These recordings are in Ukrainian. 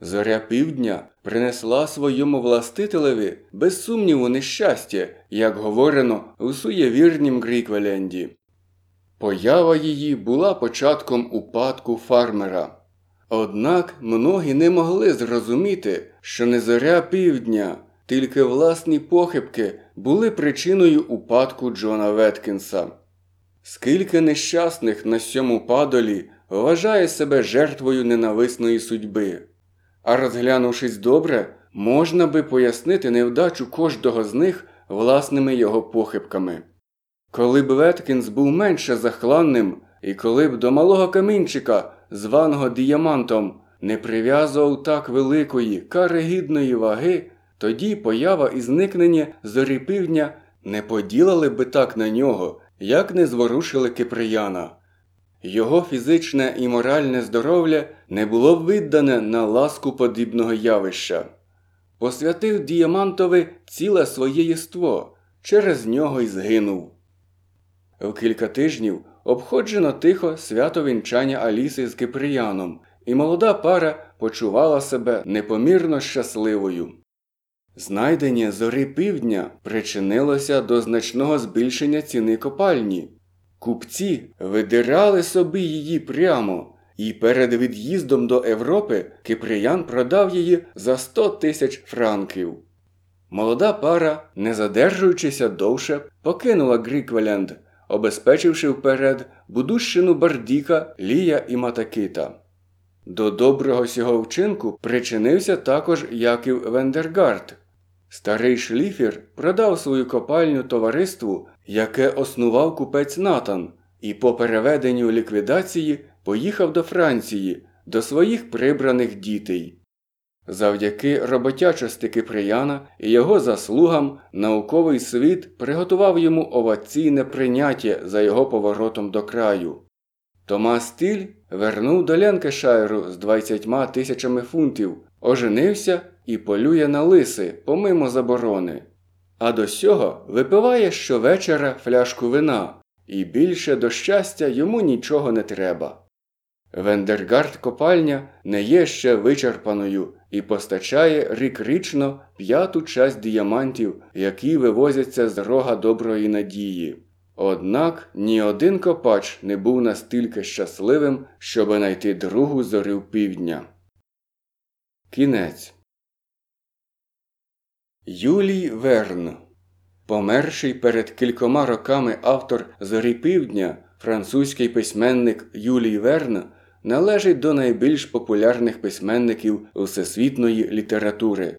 Зоря півдня принесла своєму властителеві без сумніву нещастя, як говорено у суєвірнім Гріквеленді. Поява її була початком упадку фармера. Однак многі не могли зрозуміти, що не зоря півдня, тільки власні похибки були причиною упадку Джона Веткінса. Скільки нещасних на сьому падолі вважає себе жертвою ненависної судьби. А розглянувшись добре, можна би пояснити невдачу кожного з них власними його похибками. Коли б Веткінс був менше захланним, і коли б до малого камінчика, званого діамантом, не прив'язував так великої, карегідної ваги, тоді поява і зникнення зорі півдня не поділили би так на нього, як не зворушили Киприяна. Його фізичне і моральне здоров'я не було віддане на ласку подібного явища. Посвятив діамантові ціле своє єство, через нього й згинув. В кілька тижнів обходжено тихо свято вінчання Аліси з Киприяном, і молода пара почувала себе непомірно щасливою. Знайдення зори півдня причинилося до значного збільшення ціни копальні. Купці видирали собі її прямо, і перед від'їздом до Європи Киприян продав її за 100 тисяч франків. Молода пара, не задержуючися довше, покинула Гріквеленд, обезпечивши вперед будущину Бардіка, Лія і Матакита. До доброго сього вчинку причинився також Яків Вендергард. Старий шліфер продав свою копальню товариству, яке основав купець Натан, і по переведенню ліквідації поїхав до Франції, до своїх прибраних дітей. Завдяки роботячості Киприяна і його заслугам науковий світ приготував йому оваційне прийняття за його поворотом до краю. Томас Стіль вернув до Ленкешайру з 20 тисячами фунтів, оженився і полює на лиси помимо заборони. А до сього випиває щовечора фляжку вина, і більше до щастя йому нічого не треба. Вендергард копальня не є ще вичерпаною і постачає рік-річно п'яту часть діамантів, які вивозяться з рога доброї надії. Однак ні один копач не був настільки щасливим, щоб знайти другу зорю півдня. Кінець Юлій Верн Померший перед кількома роками автор Зорі Півдня, французький письменник Юлій Верн, належить до найбільш популярних письменників всесвітньої літератури.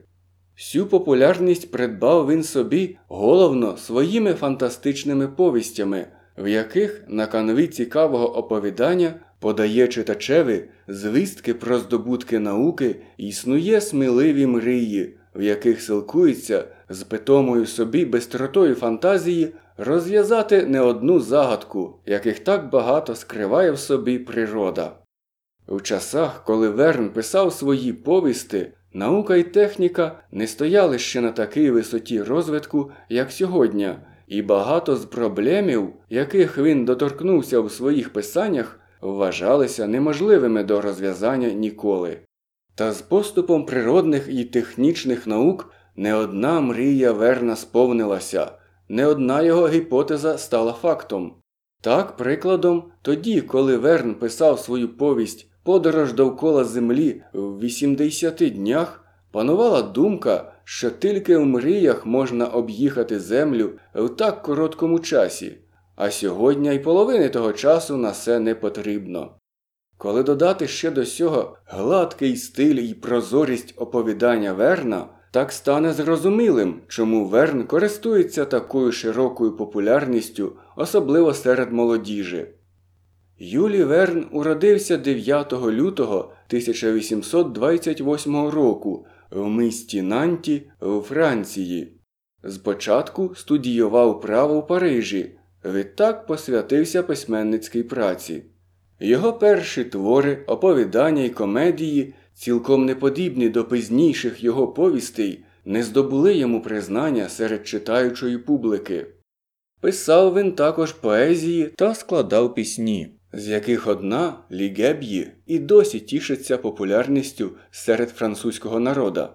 Всю популярність придбав він собі головно своїми фантастичними повістями, в яких на канві цікавого оповідання подає читачеві звістки про здобутки науки існує сміливі мрії, в яких силкується з питомою собі бистротою фантазії розв'язати не одну загадку, яких так багато скриває в собі природа. У часах, коли Верн писав свої повісти, наука і техніка не стояли ще на такій висоті розвитку, як сьогодні, і багато з проблемів, яких він доторкнувся у своїх писаннях, вважалися неможливими до розв'язання ніколи. Та з поступом природних і технічних наук не одна мрія Верна сповнилася, не одна його гіпотеза стала фактом. Так, прикладом, тоді, коли Верн писав свою повість Подорож довкола Землі в 80 днях, панувала думка, що тільки в мріях можна об'їхати Землю в так короткому часі, а сьогодні й половини того часу на це не потрібно. Коли додати ще до сього гладкий стиль і прозорість оповідання Верна, так стане зрозумілим, чому Верн користується такою широкою популярністю, особливо серед молодіжі. Юлі Верн уродився 9 лютого 1828 року в місті Нанті у Франції. Спочатку студіював право в Парижі, відтак посвятився письменницькій праці. Його перші твори, оповідання й комедії, цілком неподібні до пізніших його повістей, не здобули йому признання серед читаючої публіки. Писав він також поезії та складав пісні. з яких одна Лігеб'ї і досі тішиться популярністю серед французького народа.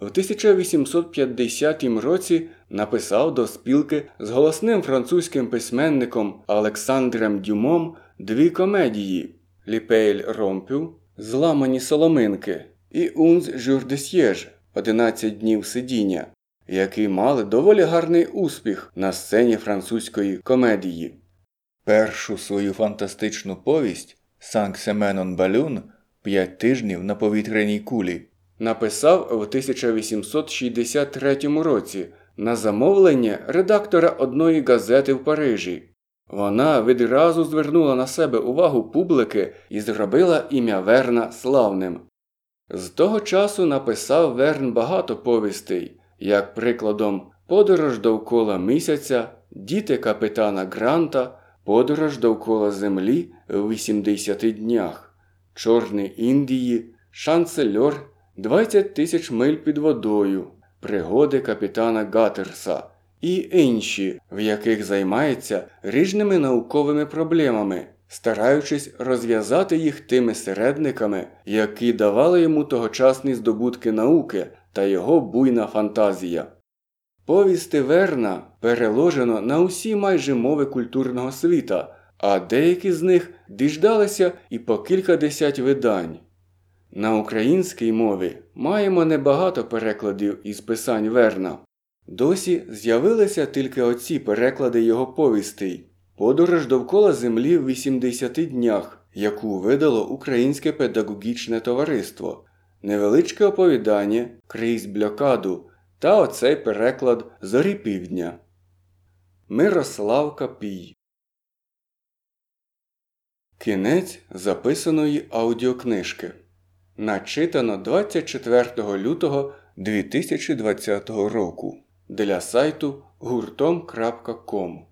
В 1850 році написав до спілки з голосним французьким письменником Олександром Дюмом дві комедії Ліпейль Ромпю, Зламані соломинки і Унз Жюрдесьєж 11 днів сидіння, які мали доволі гарний успіх на сцені французької комедії. Першу свою фантастичну повість Санк Семенон Балюн П'ять тижнів на повітряній кулі написав у 1863 році на замовлення редактора одної газети в Парижі. Вона відразу звернула на себе увагу публіки і зробила ім'я Верна славним. З того часу написав Верн багато повістей, як прикладом Подорож довкола місяця, Діти капітана Гранта, Подорож довкола Землі в 80 днях, Чорний Індії, Шанцельор 20 тисяч миль під водою, Пригоди капітана Гатерса і інші, в яких займається різними науковими проблемами, стараючись розв'язати їх тими середниками, які давали йому тогочасні здобутки науки та його буйна фантазія. Повісти Верна переложено на усі майже мови культурного світа, а деякі з них діждалися і по кількадесять видань. На українській мові маємо небагато перекладів із писань Верна. Досі з'явилися тільки оці переклади його повістей Подорож довкола землі в 80 днях, яку видало Українське педагогічне товариство, невеличке оповідання крізь блокаду та оцей переклад Зорі півдня. Мирослав Капій Кінець записаної аудіокнижки. Начитано 24 лютого 2020 року для сайту гуртом.ком